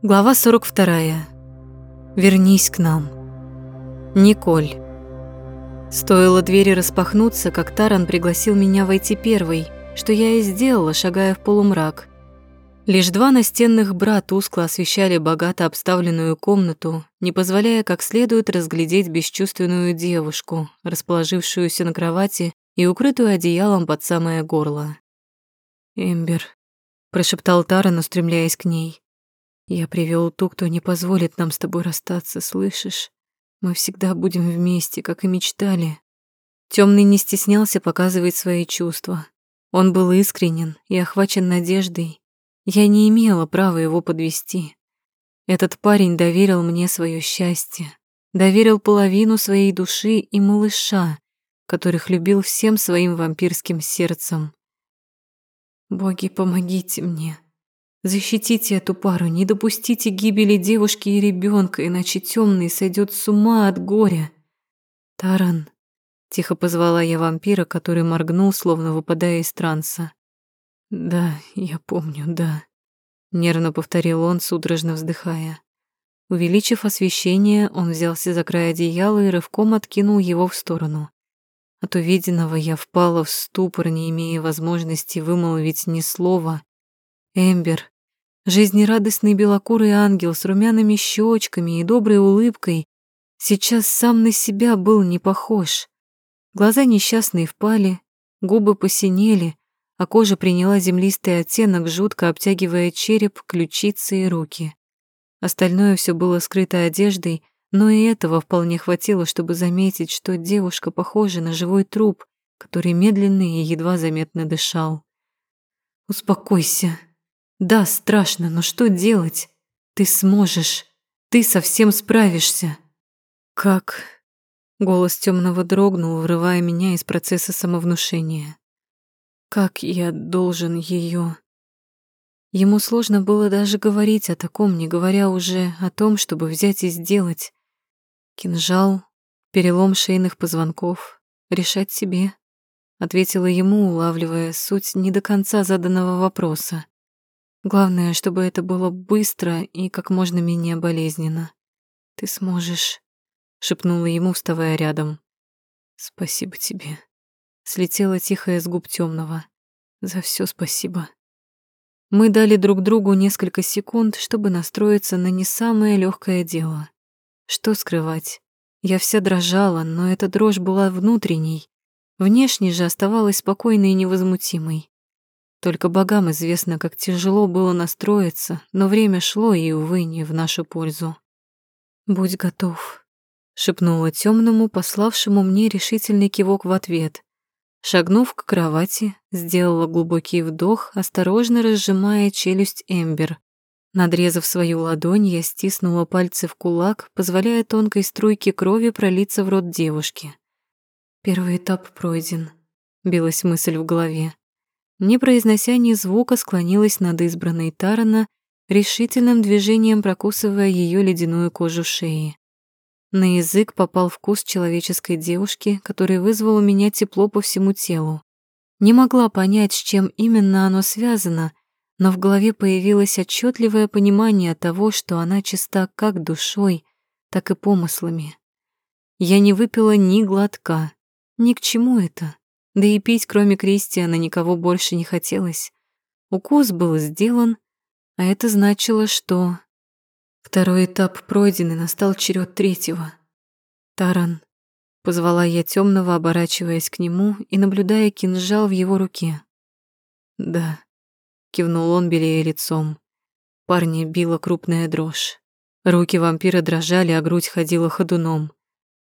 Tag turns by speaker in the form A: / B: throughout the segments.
A: Глава 42. Вернись к нам. Николь. Стоило двери распахнуться, как Таран пригласил меня войти первой, что я и сделала, шагая в полумрак. Лишь два настенных бра тускло освещали богато обставленную комнату, не позволяя как следует разглядеть бесчувственную девушку, расположившуюся на кровати и укрытую одеялом под самое горло. «Эмбер», — прошептал Таран, устремляясь к ней. Я привел ту, кто не позволит нам с тобой расстаться, слышишь? Мы всегда будем вместе, как и мечтали. Темный не стеснялся показывать свои чувства. Он был искренен и охвачен надеждой. Я не имела права его подвести. Этот парень доверил мне свое счастье, доверил половину своей души и малыша, которых любил всем своим вампирским сердцем. Боги, помогите мне. Защитите эту пару, не допустите гибели девушки и ребенка, иначе темный сойдет с ума от горя. Таран, тихо позвала я вампира, который моргнул, словно выпадая из транса. Да, я помню, да, нервно повторил он, судорожно вздыхая. Увеличив освещение, он взялся за край одеяла и рывком откинул его в сторону. От увиденного я впала в ступор, не имея возможности вымолвить ни слова, Эмбер, жизнерадостный белокурый ангел с румяными щечками и доброй улыбкой, сейчас сам на себя был не похож. Глаза несчастные впали, губы посинели, а кожа приняла землистый оттенок, жутко обтягивая череп, ключицы и руки. Остальное все было скрыто одеждой, но и этого вполне хватило, чтобы заметить, что девушка похожа на живой труп, который медленно и едва заметно дышал. «Успокойся», да, страшно, но что делать? Ты сможешь. Ты совсем справишься. Как? Голос темного дрогнул, вырывая меня из процесса самовнушения. Как я должен ее? Ему сложно было даже говорить о таком, не говоря уже о том, чтобы взять и сделать. Кинжал, перелом шейных позвонков, решать себе. Ответила ему, улавливая суть не до конца заданного вопроса. Главное, чтобы это было быстро и как можно менее болезненно. Ты сможешь, шепнула ему, вставая рядом. Спасибо тебе. Слетела тихая с губ темного. За все спасибо. Мы дали друг другу несколько секунд, чтобы настроиться на не самое легкое дело. Что скрывать? Я вся дрожала, но эта дрожь была внутренней. Внешне же оставалась спокойной и невозмутимой. Только богам известно, как тяжело было настроиться, но время шло и, увы, не в нашу пользу. «Будь готов», — шепнула темному, пославшему мне решительный кивок в ответ. Шагнув к кровати, сделала глубокий вдох, осторожно разжимая челюсть Эмбер. Надрезав свою ладонь, я стиснула пальцы в кулак, позволяя тонкой струйке крови пролиться в рот девушки. Первый этап пройден, билась мысль в голове не произнося ни звука, склонилась над избранной Тарана, решительным движением прокусывая ее ледяную кожу шеи. На язык попал вкус человеческой девушки, который вызвал у меня тепло по всему телу. Не могла понять, с чем именно оно связано, но в голове появилось отчетливое понимание того, что она чиста как душой, так и помыслами. Я не выпила ни глотка. Ни к чему это. Да и пить, кроме Кристиана, никого больше не хотелось. Укус был сделан, а это значило, что... Второй этап пройден, и настал черед третьего. Таран. Позвала я темного, оборачиваясь к нему и наблюдая кинжал в его руке. «Да», — кивнул он, белее лицом. Парня била крупная дрожь. Руки вампира дрожали, а грудь ходила ходуном.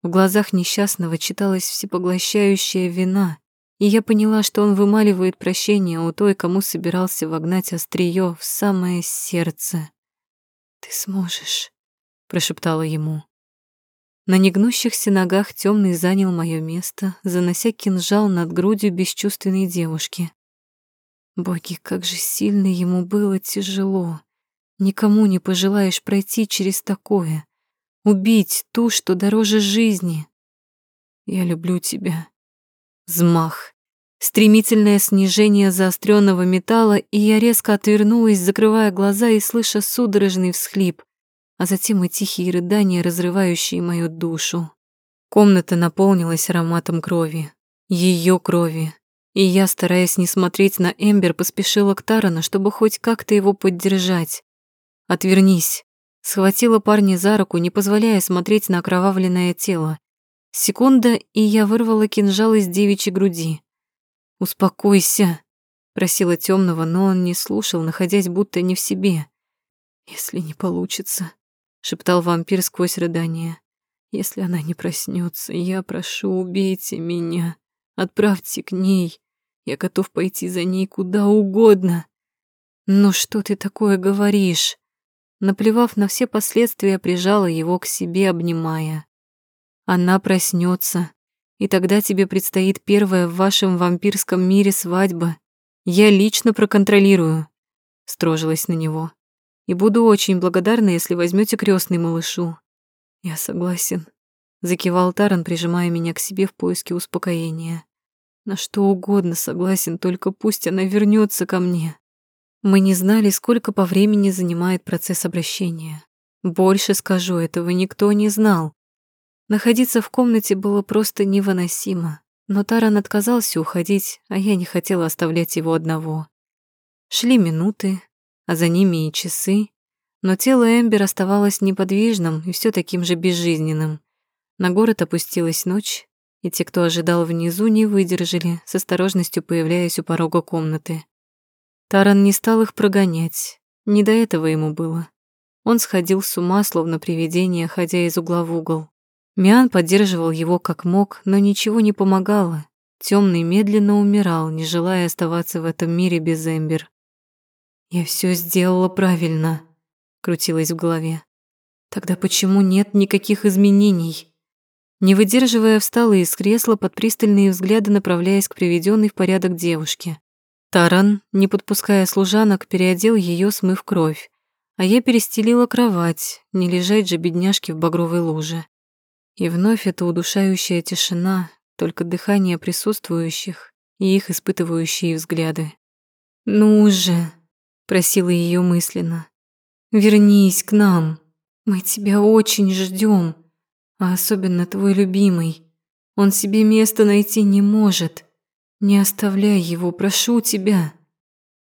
A: В глазах несчастного читалась всепоглощающая вина, и я поняла, что он вымаливает прощение у той, кому собирался вогнать острие в самое сердце. «Ты сможешь», — прошептала ему. На негнущихся ногах темный занял мое место, занося кинжал над грудью бесчувственной девушки. Боги, как же сильно ему было тяжело. Никому не пожелаешь пройти через такое. Убить ту, что дороже жизни. Я люблю тебя, Взмах. Стремительное снижение заостренного металла, и я резко отвернулась, закрывая глаза и слыша судорожный всхлип, а затем и тихие рыдания, разрывающие мою душу. Комната наполнилась ароматом крови. Ее крови. И я, стараясь не смотреть на Эмбер, поспешила к Тарану, чтобы хоть как-то его поддержать. «Отвернись!» Схватила парня за руку, не позволяя смотреть на окровавленное тело. Секунда, и я вырвала кинжал из девичьей груди. «Успокойся», — просила темного, но он не слушал, находясь будто не в себе. «Если не получится», — шептал вампир сквозь рыдание. «Если она не проснется, я прошу, убейте меня, отправьте к ней. Я готов пойти за ней куда угодно». «Ну что ты такое говоришь?» Наплевав на все последствия, прижала его к себе, обнимая. Она проснется, и тогда тебе предстоит первая в вашем вампирском мире свадьба. Я лично проконтролирую, строжилась на него. И буду очень благодарна, если возьмете крестный малышу. Я согласен, закивал Таран, прижимая меня к себе в поиске успокоения. На что угодно согласен, только пусть она вернется ко мне. Мы не знали, сколько по времени занимает процесс обращения. Больше скажу, этого никто не знал. Находиться в комнате было просто невыносимо, но Таран отказался уходить, а я не хотела оставлять его одного. Шли минуты, а за ними и часы, но тело Эмбер оставалось неподвижным и все таким же безжизненным. На город опустилась ночь, и те, кто ожидал внизу, не выдержали, с осторожностью появляясь у порога комнаты. Таран не стал их прогонять, не до этого ему было. Он сходил с ума, словно привидение, ходя из угла в угол. Миан поддерживал его как мог, но ничего не помогало. Темный медленно умирал, не желая оставаться в этом мире без Эмбер. «Я все сделала правильно», — крутилось в голове. «Тогда почему нет никаких изменений?» Не выдерживая, встала из кресла под пристальные взгляды, направляясь к приведенной в порядок девушке. Таран, не подпуская служанок, переодел ее, смыв кровь, а я перестелила кровать, не лежать же бедняжке в багровой луже. И вновь эта удушающая тишина, только дыхание присутствующих и их испытывающие взгляды. «Ну же!» — просила ее мысленно. «Вернись к нам. Мы тебя очень ждем, а особенно твой любимый. Он себе места найти не может. Не оставляй его, прошу тебя.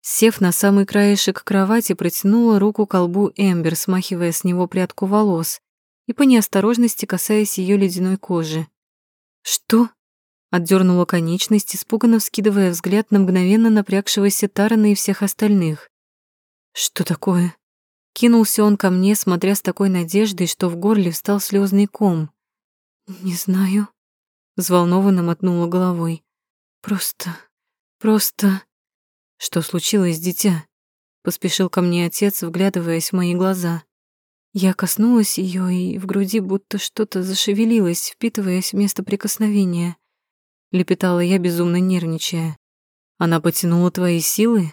A: Сев на самый краешек кровати, протянула руку к колбу Эмбер, смахивая с него прядку волос и по неосторожности касаясь ее ледяной кожи. «Что?» — отдернула конечность, испуганно вскидывая взгляд на мгновенно напрягшегося Тарана и всех остальных. «Что такое?» Кинулся он ко мне, смотря с такой надеждой, что в горле встал слезный ком. «Не знаю», — взволнованно мотнула головой. Просто... просто... Что случилось, дитя? Поспешил ко мне отец, вглядываясь в мои глаза. Я коснулась ее, и в груди будто что-то зашевелилось, впитываясь в место прикосновения. Лепетала я, безумно нервничая. «Она потянула твои силы?»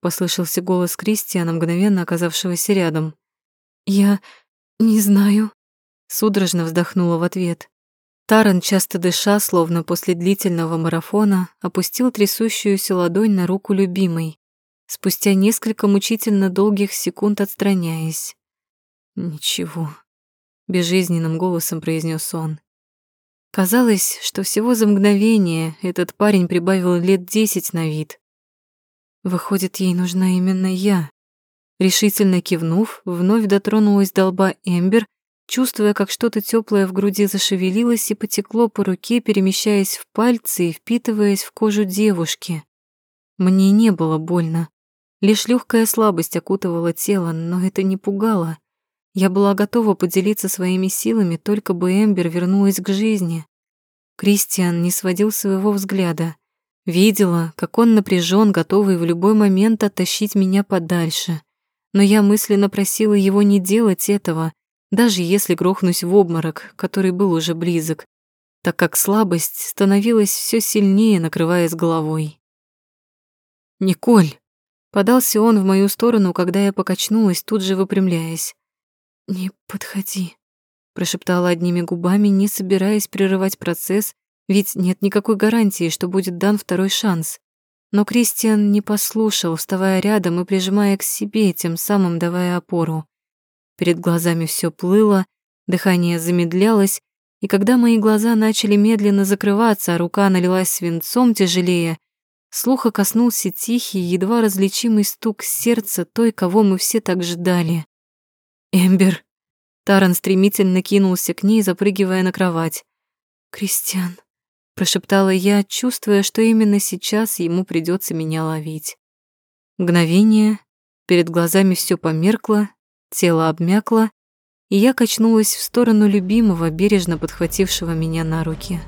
A: Послышался голос Кристиана, мгновенно оказавшегося рядом. «Я не знаю», — судорожно вздохнула в ответ. Таран, часто дыша, словно после длительного марафона, опустил трясущуюся ладонь на руку любимой, спустя несколько мучительно долгих секунд отстраняясь. «Ничего», — безжизненным голосом произнес он. Казалось, что всего за мгновение этот парень прибавил лет десять на вид. Выходит, ей нужна именно я. Решительно кивнув, вновь дотронулась до лба Эмбер чувствуя, как что-то теплое в груди зашевелилось и потекло по руке, перемещаясь в пальцы и впитываясь в кожу девушки. Мне не было больно. Лишь легкая слабость окутывала тело, но это не пугало. Я была готова поделиться своими силами, только бы Эмбер вернулась к жизни. Кристиан не сводил своего взгляда. Видела, как он напряжен, готовый в любой момент оттащить меня подальше. Но я мысленно просила его не делать этого, даже если грохнусь в обморок, который был уже близок, так как слабость становилась все сильнее, накрываясь головой. «Николь!» — подался он в мою сторону, когда я покачнулась, тут же выпрямляясь. «Не подходи», — прошептала одними губами, не собираясь прерывать процесс, Ведь нет никакой гарантии, что будет дан второй шанс. Но Кристиан не послушал, вставая рядом и прижимая к себе, тем самым давая опору. Перед глазами все плыло, дыхание замедлялось, и когда мои глаза начали медленно закрываться, а рука налилась свинцом тяжелее, слуха коснулся тихий, едва различимый стук сердца той, кого мы все так ждали. «Эмбер!» Таран стремительно кинулся к ней, запрыгивая на кровать. «Кристиан!» — прошептала я, чувствуя, что именно сейчас ему придется меня ловить. Мгновение, перед глазами все померкло, тело обмякло, и я качнулась в сторону любимого, бережно подхватившего меня на руки.